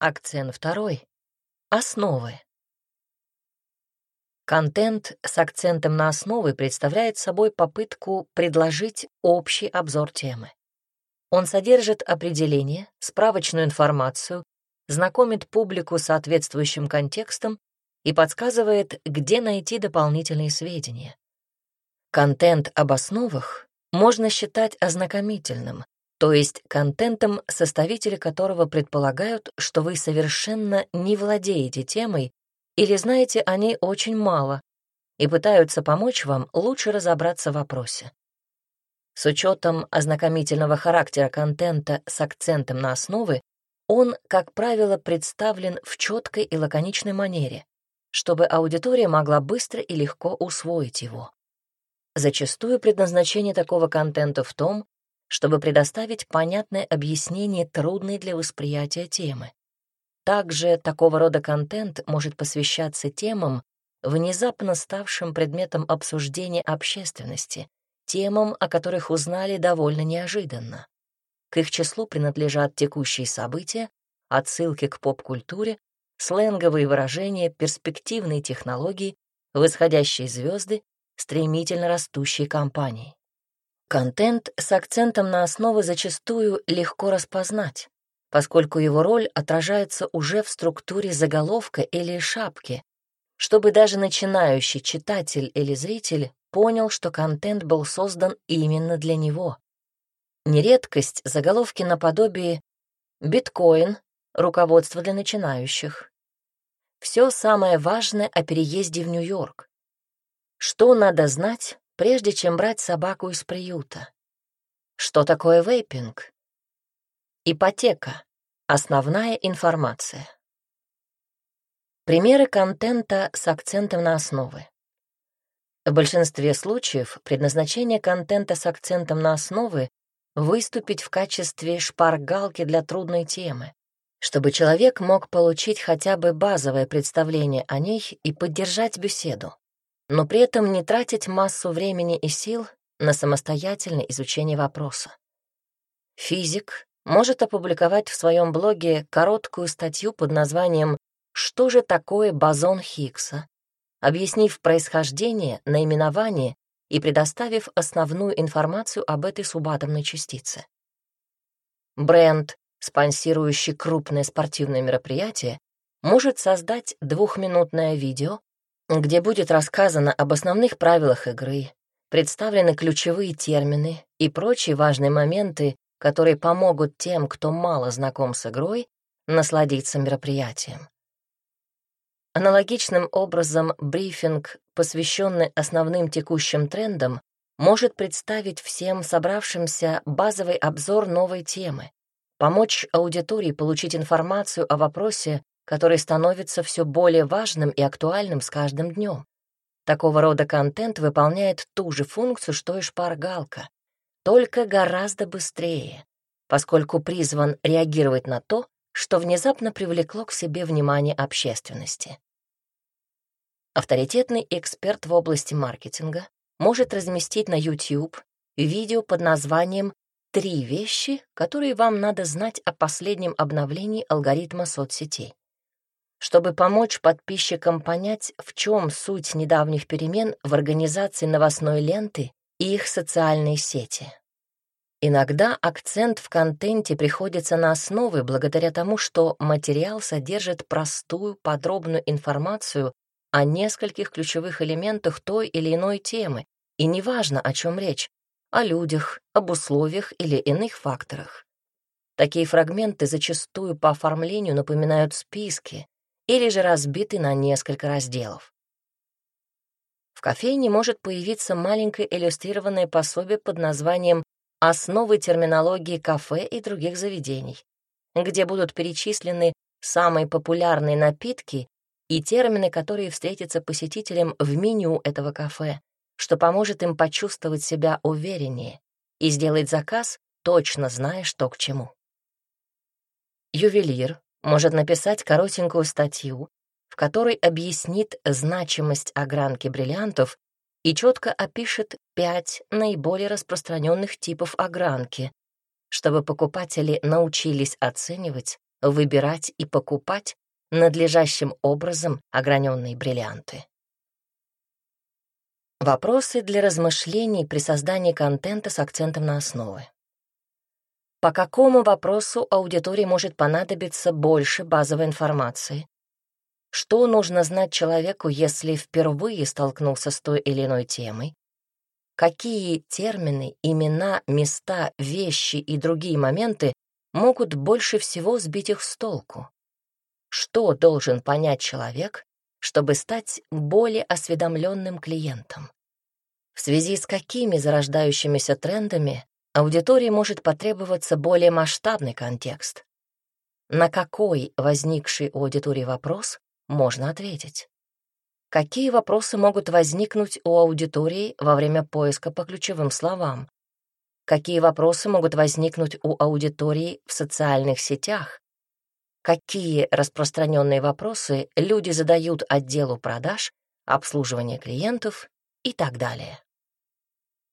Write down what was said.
Акцент второй. Основы. Контент с акцентом на основы представляет собой попытку предложить общий обзор темы. Он содержит определение, справочную информацию, знакомит публику с соответствующим контекстом и подсказывает, где найти дополнительные сведения. Контент об основах можно считать ознакомительным, то есть контентом, составители которого предполагают, что вы совершенно не владеете темой или знаете о ней очень мало и пытаются помочь вам лучше разобраться в вопросе. С учетом ознакомительного характера контента с акцентом на основы, он, как правило, представлен в четкой и лаконичной манере, чтобы аудитория могла быстро и легко усвоить его. Зачастую предназначение такого контента в том, чтобы предоставить понятное объяснение трудной для восприятия темы. Также такого рода контент может посвящаться темам, внезапно ставшим предметом обсуждения общественности, темам, о которых узнали довольно неожиданно. К их числу принадлежат текущие события, отсылки к поп-культуре, сленговые выражения, перспективные технологии, восходящие звезды, стремительно растущие компании. Контент с акцентом на основы зачастую легко распознать, поскольку его роль отражается уже в структуре заголовка или шапки, чтобы даже начинающий читатель или зритель понял, что контент был создан именно для него. Нередкость заголовки наподобие «Биткоин. Руководство для начинающих». Все самое важное о переезде в Нью-Йорк. Что надо знать прежде чем брать собаку из приюта. Что такое вейпинг? Ипотека. Основная информация. Примеры контента с акцентом на основы. В большинстве случаев предназначение контента с акцентом на основы выступить в качестве шпаргалки для трудной темы, чтобы человек мог получить хотя бы базовое представление о ней и поддержать беседу но при этом не тратить массу времени и сил на самостоятельное изучение вопроса. Физик может опубликовать в своем блоге короткую статью под названием «Что же такое бозон Хиггса?», объяснив происхождение, наименование и предоставив основную информацию об этой субатомной частице. Бренд, спонсирующий крупное спортивное мероприятие, может создать двухминутное видео, где будет рассказано об основных правилах игры, представлены ключевые термины и прочие важные моменты, которые помогут тем, кто мало знаком с игрой, насладиться мероприятием. Аналогичным образом брифинг, посвященный основным текущим трендам, может представить всем собравшимся базовый обзор новой темы, помочь аудитории получить информацию о вопросе, который становится все более важным и актуальным с каждым днем. Такого рода контент выполняет ту же функцию, что и шпаргалка, только гораздо быстрее, поскольку призван реагировать на то, что внезапно привлекло к себе внимание общественности. Авторитетный эксперт в области маркетинга может разместить на YouTube видео под названием «Три вещи, которые вам надо знать о последнем обновлении алгоритма соцсетей» чтобы помочь подписчикам понять, в чем суть недавних перемен в организации новостной ленты и их социальной сети. Иногда акцент в контенте приходится на основы благодаря тому, что материал содержит простую, подробную информацию о нескольких ключевых элементах той или иной темы, и неважно, о чем речь, о людях, об условиях или иных факторах. Такие фрагменты зачастую по оформлению напоминают списки, или же разбиты на несколько разделов. В кофейне может появиться маленькое иллюстрированное пособие под названием «Основы терминологии кафе и других заведений», где будут перечислены самые популярные напитки и термины, которые встретятся посетителям в меню этого кафе, что поможет им почувствовать себя увереннее и сделать заказ, точно зная, что к чему. Ювелир может написать коротенькую статью, в которой объяснит значимость огранки бриллиантов и четко опишет пять наиболее распространенных типов огранки, чтобы покупатели научились оценивать выбирать и покупать надлежащим образом ограненные бриллианты. Вопросы для размышлений при создании контента с акцентом на основы. По какому вопросу аудитории может понадобиться больше базовой информации? Что нужно знать человеку, если впервые столкнулся с той или иной темой? Какие термины, имена, места, вещи и другие моменты могут больше всего сбить их с толку? Что должен понять человек, чтобы стать более осведомленным клиентом? В связи с какими зарождающимися трендами аудитории может потребоваться более масштабный контекст? На какой возникший у аудитории вопрос можно ответить? Какие вопросы могут возникнуть у аудитории во время поиска по ключевым словам? Какие вопросы могут возникнуть у аудитории в социальных сетях? Какие распространенные вопросы люди задают отделу продаж, обслуживания клиентов и так далее?